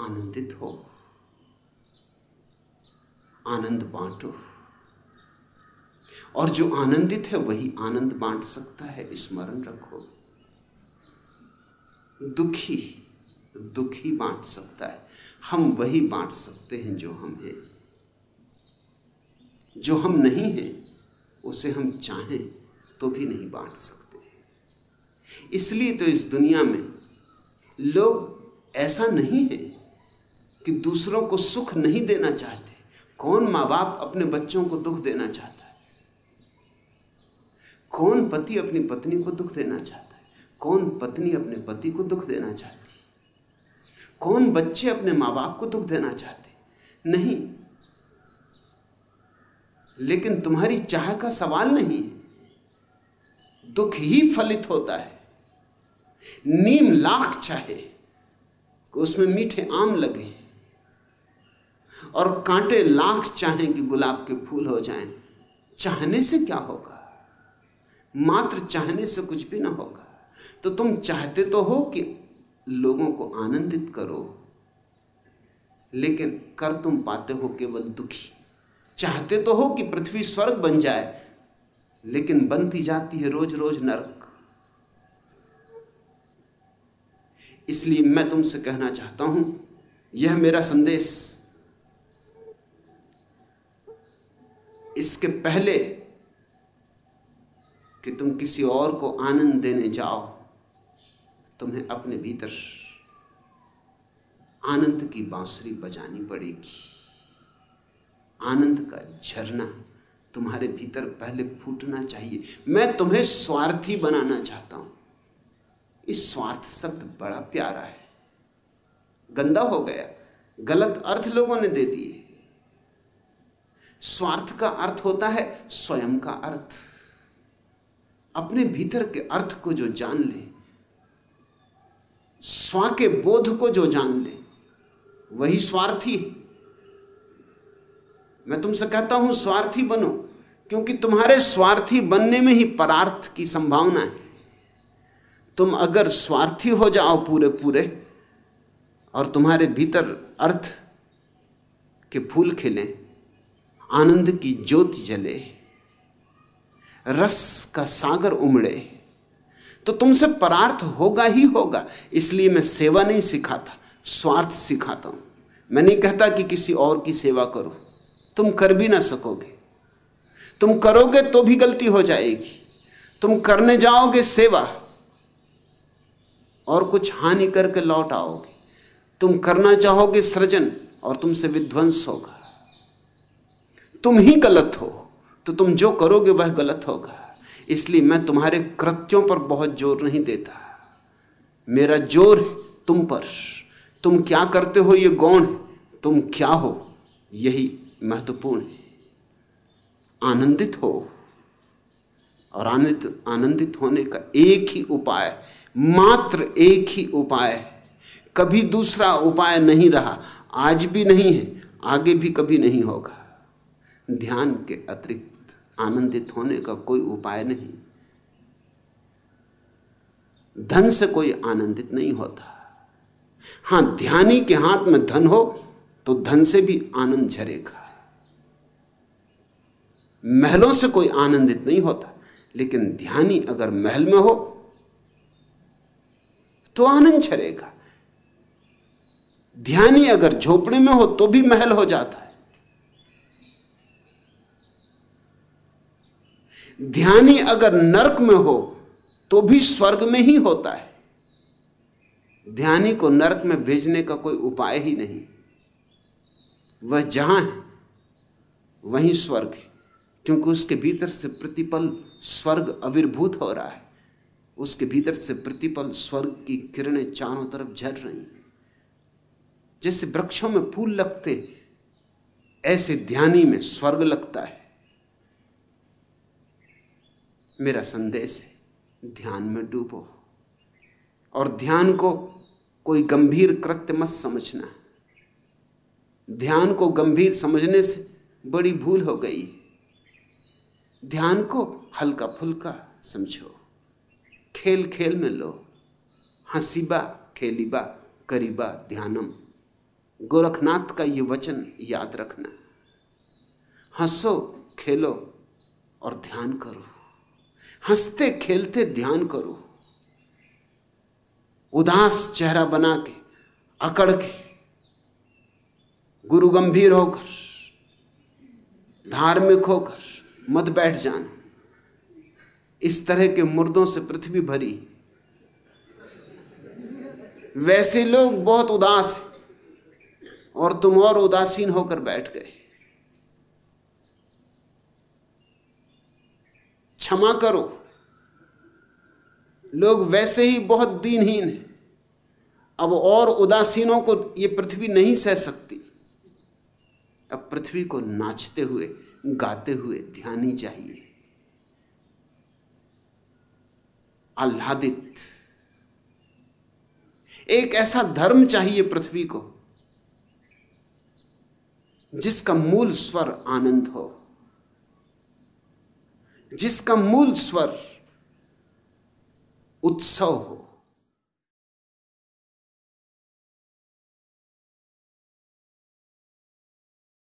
आनंदित हो। आनंद बांटो। और जो आनंदित है, वही आनंद बांट सकता है। स्मरण रखो। दुखी दुखी बांट सकता है। हम वही बांट सकते हैं जो हम हैं। जो हम नहीं हैं, उसे हम चाहें तो भी नहीं बांट सकते इसलिए तो इस दुनिया में लोग ऐसा नहीं है कि दूसरों को सुख नहीं देना चाहते। कौन माँ बाप अपने बच्चों को दुख देना चाहता है? कौन पति अपनी पत्नी को दुख देना चाहता है? कौन पत्नी अपने पति को दुख देना चाहती कौन बच्चे अपने माँ बाप को दुख देना चाहते नहीं। लेकिन तुम्हारी चाह का सवाल नहीं है। दुख ही फलित होता है। नीम लाख चाहे, उसमें मीठे आम लगे। और कांटे लाख चाहें कि गुलाब के फूल हो जाएँ। चाहने से क्या होगा? मात्र चाहने से कुछ भी ना होगा। तो तुम चाहते तो हो कि लोगों को आनंदित करो, लेकिन कर तुम पाते हो केवल दुखी। चाहते तो हो कि पृथ्वी स्वर्ग बन जाए, लेकिन बनती जाती है रोज रोज नरक। इसलिए मैं तुमसे कहना चाहता हूँ, यह मेरा संदेश। इसके पहले कि तुम किसी और को आनंद देने जाओ, तुम्हें अपने भीतर आनंद की बांसुरी बजानी पड़ेगी। आनंद का झरना तुम्हारे भीतर पहले फूटना चाहिए। मैं तुम्हें स्वार्थी बनाना चाहता हूँ। इस स्वार्थ शब्द बड़ा प्यारा है। गंदा हो गया। गलत अर्थ लोगों ने दे दिए। स्वार्थ का अर्थ होता है स्वयं का अर्थ। अपने भीतर के अर्थ को जो जान ले, स्वा के बोध को जो जान ले, वही स्वार्थी मैं तुमसे कहता हूँ, स्वार्थी बनो, क्योंकि तुम्हारे स्वार्थी बनने में ही परार्थ की संभावना है। तुम अगर स्वार्थी हो जाओ पूरे पूरे और तुम्हारे भीतर अर्थ के फूल खिले आनंद की ज्योति जले, रस का सागर उमड़े तो तुमसे परार्थ होगा ही होगा। इसलिए मैं सेवा नहीं सिखाता, स्वार्थ सिखाता हूँ। मैं नहीं कहता कि किसी और की सेवा करो। तुम कर भी ना सकोगे। तुम करोगे तो भी गलती हो जाएगी। तुम करने जाओगे सेवा, और कुछ हानि करके लौट आओगे। तुम करना चाहोगे सृजन, और तुमसे विध्वंस होगा। तुम ही गलत हो तो तुम जो करोगे वह गलत होगा। इसलिए मैं तुम्हारे कृत्यों पर बहुत ज़ोर नहीं देता। मेरा ज़ोर तुम पर। तुम क्या करते हो ये गौण? तुम क्या हो? यही महत्वपूर्ण है। आनंदित हो। और आनंदित आनंदित होने का एक ही उपाय, मात्र एक ही उपाय कभी दूसरा उपाय नहीं रहा। आज भी नहीं है, आगे भी कभी नहीं होगा। ध्यान के अतिरिक्त आनंदित होने का कोई उपाय नहीं। धन से कोई आनंदित नहीं होता। हाँ, ध्यानी के हाथ में धन हो तो धन से भी आनंद झरेगा। महलों से कोई आनंदित नहीं होता, लेकिन ध्यानी अगर महल में हो तो आनंद झरेगा। ध्यानी अगर झोपड़े में हो तो भी महल हो जाता है। ध्यानी अगर नरक में हो तो भी स्वर्ग में ही होता है। ध्यानी को नरक में भेजने का कोई उपाय ही नहीं। वह जहाँ है, वहीं स्वर्ग है, क्योंकि उसके भीतर से प्रतिपल स्वर्ग अविर्भूत हो रहा है। उसके भीतर से प्रतिपल स्वर्ग की किरणें चारों तरफ़ झर रही हैं। जैसे वृक्षों में फूल लगते ऐसे ध्यानी में स्वर्ग लगता है। मेरा संदेश है, ध्यान में डूबो। और ध्यान को कोई गंभीर कृत्य मत समझना। ध्यान को गंभीर समझने से बड़ी भूल हो गई। ध्यान को हल्का फुल्का समझो। खेल खेल में लो। हंसीबा, खेलीबा, करीबा, ध्यानम। गोरखनाथ का ये वचन याद रखना। हंसो, खेलो और ध्यान करो। हँसते खेलते ध्यान करो। उदास चेहरा बना के, अकड़ के, गुरु गंभीर होकर, धार्मिक होकर मत बैठ जाना। इस तरह के मुर्दों से पृथ्वी भरी। वैसे लोग बहुत उदास हैं और तुम और उदासीन होकर बैठ गए। क्षमा करो। लोग वैसे ही बहुत दीनहीन हैं। अब और उदासीनों को यह पृथ्वी नहीं सह सकती। अब पृथ्वी को नाचते हुए, गाते हुए ध्यान ही चाहिए। आह्लादित। एक ऐसा धर्म चाहिए पृथ्वी को, जिसका मूल स्वर आनंद हो। जिसका मूल स्वर उत्सव हो।